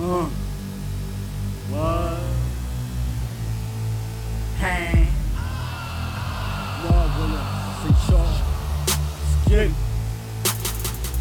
Um, was, pain, marvelous, sensation, skin.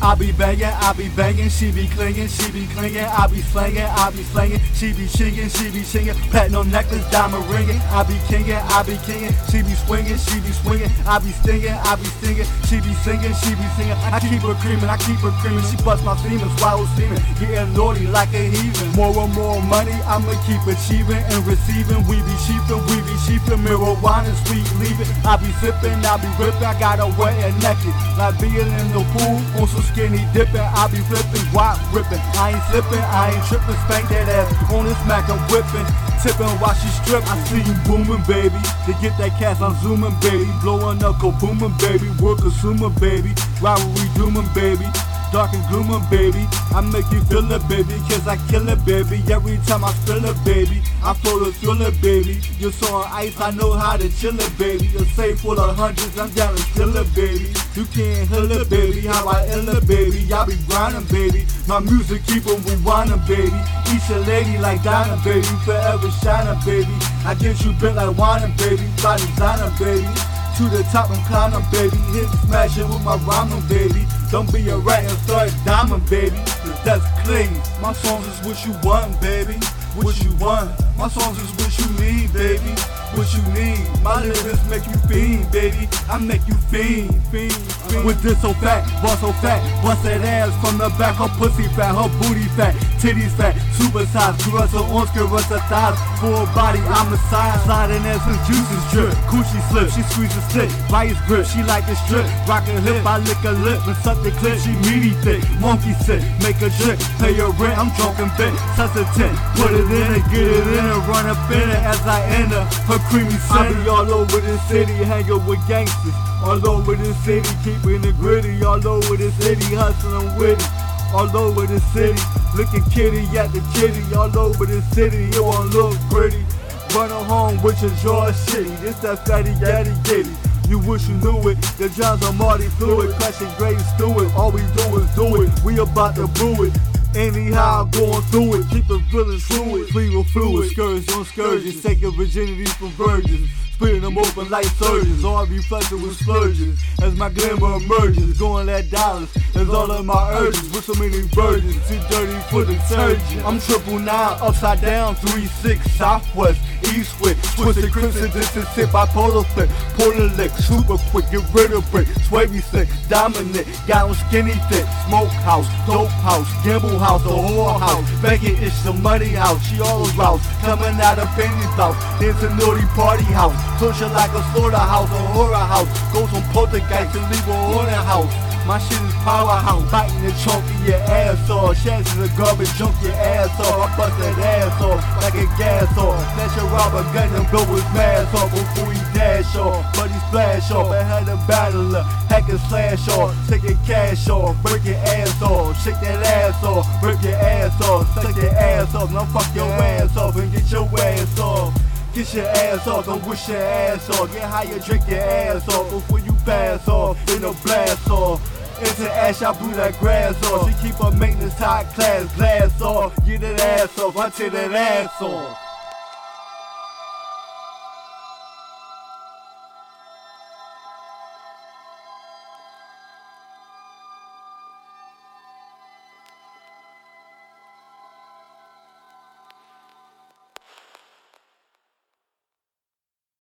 I be banging, I be banging, she be clinging, she be clinging, I be slanging, I be slanging, she be singing, she be singing, platinum necklace, diamond ringing, I be kinging, I be kinging, she be swinging, she be swinging, I be stinging, I be stinging, she be singing, she be singing, I keep her creaming, I keep her creaming, she bust my semen, swallow semen, getting naughty like a heathen, more and more money, I'ma keep achieving and receiving, we be sheeping, we be sheeping, marijuana, sweet leaving, I be sipping, I be ripping, I got her wet and naked, like being in the pool on some skinny dipping, I be flipping, guap ripping. I ain't slipping, I ain't tripping, spank that ass on this Mac, I'm whipping. Tipping while she strip, I see you booming, baby. To get that cash, I'm zooming, baby. Blowing up, go booming, baby. Work consuming, baby. Rivalry dooming, baby dark and gloomy, baby. I make you feel it, baby, cause I kill it, baby. Every time I spill it, baby, I flow a thrill it, baby. You're so ice, I know how to chill it, baby. You're safe full of hundreds, I'm down to kill it, baby. You can't heal it, baby. How I ill it, baby. I be grinding, baby. My music keep on rewinding, baby. Each a lady like diamond, baby. Forever shining, baby. I get you bent like whining, baby. By designer, baby to the top and climbing, baby. Hit smash it with my rhyming, baby. Don't be a rat and start diamond, baby. Cause that's clean. My songs is what you want, baby. My songs is what you need, baby. What you need. My lyrics make you fiend, baby. I make you fiend, fiend, fiend. With this so fat, boss so fat. Bust that ass from the back. Her pussy fat, her booty fat, titties fat, super size. Caress her arms, caress her thighs. Full body, I'm a side. Sliding as her juices drip. Coochie slip, she squeezes thick. Vice grip, she like the strip. Rockin' a hip, I lick a lip. And suck the clip, she meaty thick. Monkey sick, make a trick. Pay her rent, I'm drunk and a tent, put it in and get it in and run up in it as I enter. Her creamy I be all over the city, hanging with gangsters. All over the city, keeping it gritty. All over the city, hustling with it. All over the city, looking kitty at the kitty. All over the city, it won't look pretty. Running home with your jaw shitty. This that fatty daddy giddy. You wish you knew it. The Johns are Marty fluid, crashing grades through it. All we do is do it. We about to brew it. Anyhow, going through it, keep the feeling through it. Free with fluid, scourge on scourges, taking virginity from virgins. Splitting them open like surgeons, all reflected with splurges. As my glamour emerges, going at dollars, as all of my urges. With so many virgins, too dirty for detergent. I'm triple nine, upside down, three six, southwest, east west. Twisted crimson, distance hit bipolar flip. Polar lick, super quick, get rid of brick. Swavy sick, dominant, got on skinny thick. Smoke house, dope house, gamble house, a whore house. Begging it's the money house, she all aroused. Coming out of Benny's house, a naughty party house. Push it like a slaughterhouse, a horror house. Go from poltergeist to leave her a haunted house. My shit is powerhouse, biting the chunk your ass off. Chances of garbage, junk your ass off. I bust that ass off like a gas off. Snatch a robber gun and blow his mask off before he dash off. But he splash off, ahead of battler. Hack and slash off, take your cash off, break your ass off, shake that ass off, break your ass off, suck your ass off, now fuck your ass off and get your ass off. Get your ass off, don't wish your ass off. Get higher, drink your ass off before you pass off in a blast off. Into ash, I blew that grass off. She keep her maintenance high class, glass off. Get that ass off, I tear that ass off.